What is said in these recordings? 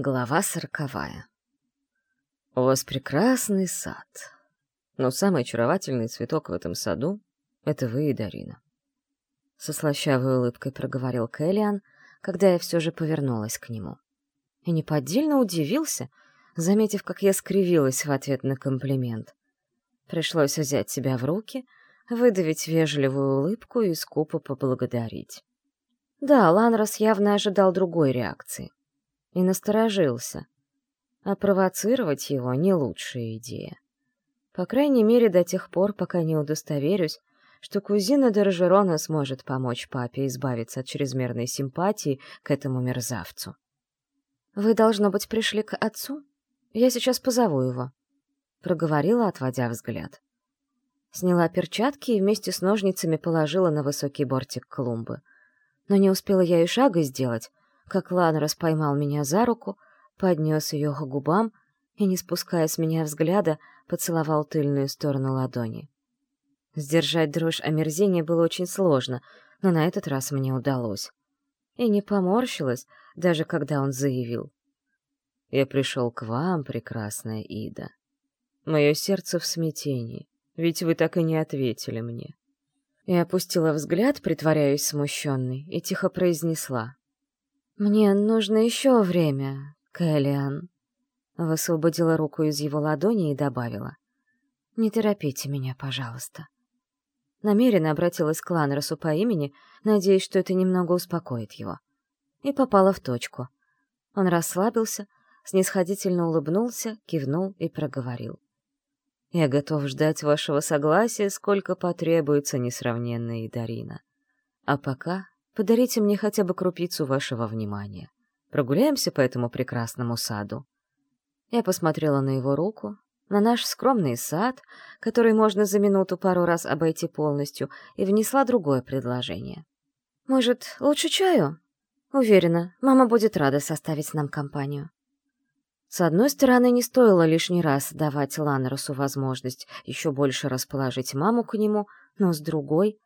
Глава сороковая. У вас прекрасный сад. Но самый очаровательный цветок в этом саду — это вы и Дарина. Со слащавой улыбкой проговорил Кэллиан, когда я все же повернулась к нему. И неподдельно удивился, заметив, как я скривилась в ответ на комплимент. Пришлось взять себя в руки, выдавить вежливую улыбку и скупо поблагодарить. Да, Ланрос явно ожидал другой реакции и насторожился. А провоцировать его — не лучшая идея. По крайней мере, до тех пор, пока не удостоверюсь, что кузина Дорожерона сможет помочь папе избавиться от чрезмерной симпатии к этому мерзавцу. «Вы, должно быть, пришли к отцу? Я сейчас позову его», — проговорила, отводя взгляд. Сняла перчатки и вместе с ножницами положила на высокий бортик клумбы. Но не успела я и шага сделать, как Ланрос поймал меня за руку, поднес ее к губам и, не спуская с меня взгляда, поцеловал тыльную сторону ладони. Сдержать дрожь омерзения было очень сложно, но на этот раз мне удалось. И не поморщилась, даже когда он заявил. «Я пришел к вам, прекрасная Ида. Мое сердце в смятении, ведь вы так и не ответили мне». И опустила взгляд, притворяясь смущенной, и тихо произнесла. «Мне нужно еще время, Кэллиан», — высвободила руку из его ладони и добавила. «Не торопите меня, пожалуйста». Намеренно обратилась к Ланросу по имени, надеясь, что это немного успокоит его. И попала в точку. Он расслабился, снисходительно улыбнулся, кивнул и проговорил. «Я готов ждать вашего согласия, сколько потребуется, несравненная Дарина. А пока Подарите мне хотя бы крупицу вашего внимания. Прогуляемся по этому прекрасному саду». Я посмотрела на его руку, на наш скромный сад, который можно за минуту пару раз обойти полностью, и внесла другое предложение. «Может, лучше чаю?» «Уверена, мама будет рада составить нам компанию». С одной стороны, не стоило лишний раз давать Ланросу возможность еще больше расположить маму к нему, но с другой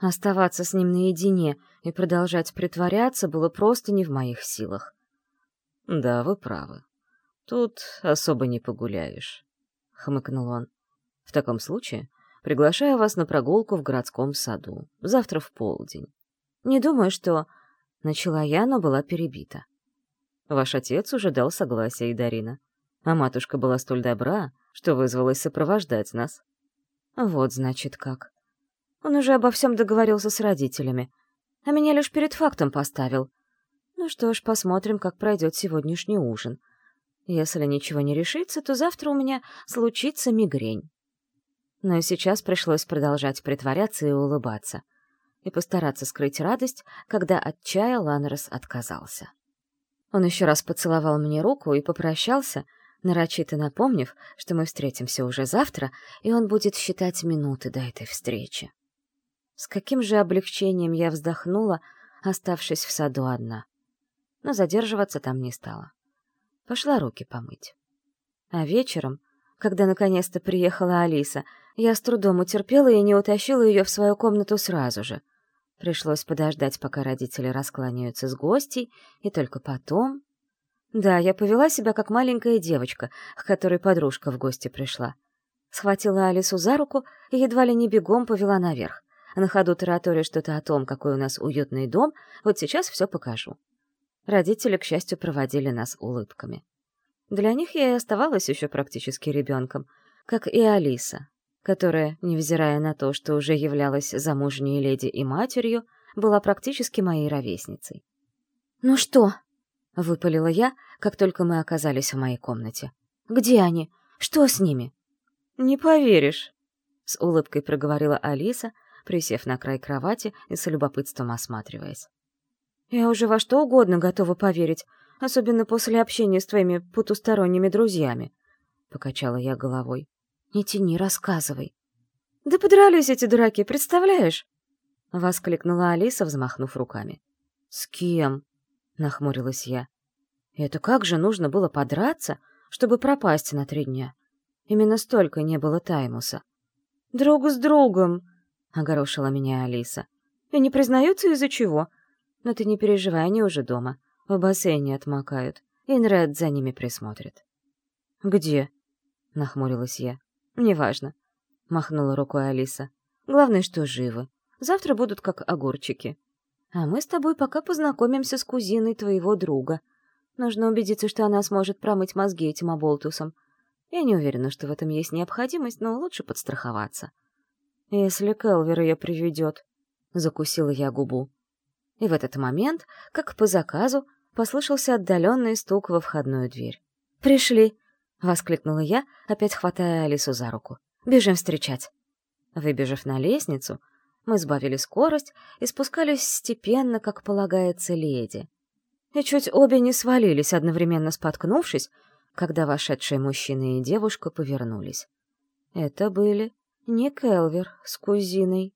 Оставаться с ним наедине и продолжать притворяться было просто не в моих силах. «Да, вы правы. Тут особо не погуляешь», — хмыкнул он. «В таком случае приглашаю вас на прогулку в городском саду. Завтра в полдень. Не думаю, что...» Начала я, но была перебита. Ваш отец уже дал согласие, Идарина. А матушка была столь добра, что вызвалась сопровождать нас. Вот, значит, как. Он уже обо всем договорился с родителями, а меня лишь перед фактом поставил. Ну что ж, посмотрим, как пройдет сегодняшний ужин. Если ничего не решится, то завтра у меня случится мигрень. Но и сейчас пришлось продолжать притворяться и улыбаться, и постараться скрыть радость, когда от чая Ланрос отказался. Он еще раз поцеловал мне руку и попрощался, нарочито напомнив, что мы встретимся уже завтра, и он будет считать минуты до этой встречи. С каким же облегчением я вздохнула, оставшись в саду одна. Но задерживаться там не стала. Пошла руки помыть. А вечером, когда наконец-то приехала Алиса, я с трудом утерпела и не утащила ее в свою комнату сразу же. Пришлось подождать, пока родители раскланяются с гостей, и только потом... Да, я повела себя как маленькая девочка, к которой подружка в гости пришла. Схватила Алису за руку и едва ли не бегом повела наверх на ходу тараторя что-то о том, какой у нас уютный дом, вот сейчас все покажу. Родители, к счастью, проводили нас улыбками. Для них я и оставалась еще практически ребенком, как и Алиса, которая, невзирая на то, что уже являлась замужней леди и матерью, была практически моей ровесницей. «Ну что?» — выпалила я, как только мы оказались в моей комнате. «Где они? Что с ними?» «Не поверишь», — с улыбкой проговорила Алиса, присев на край кровати и с любопытством осматриваясь. «Я уже во что угодно готова поверить, особенно после общения с твоими потусторонними друзьями», — покачала я головой. «Не тяни, рассказывай». «Да подрались эти дураки, представляешь?» — воскликнула Алиса, взмахнув руками. «С кем?» — нахмурилась я. «Это как же нужно было подраться, чтобы пропасть на три дня? Именно столько не было Таймуса». «Друг с другом!» — огорошила меня Алиса. «И не признаются из-за чего? Но ты не переживай, они уже дома. В бассейне отмокают. Инред за ними присмотрит. «Где?» — нахмурилась я. «Неважно», — махнула рукой Алиса. «Главное, что живы. Завтра будут как огурчики. А мы с тобой пока познакомимся с кузиной твоего друга. Нужно убедиться, что она сможет промыть мозги этим оболтусам. Я не уверена, что в этом есть необходимость, но лучше подстраховаться. Если Келвер ее приведет, — закусила я губу. И в этот момент, как по заказу, послышался отдаленный стук во входную дверь. «Пришли!» — воскликнула я, опять хватая Алису за руку. «Бежим встречать!» Выбежав на лестницу, мы сбавили скорость и спускались степенно, как полагается леди. И чуть обе не свалились, одновременно споткнувшись, когда вошедшие мужчина и девушка повернулись. Это были не Келвер с кузиной,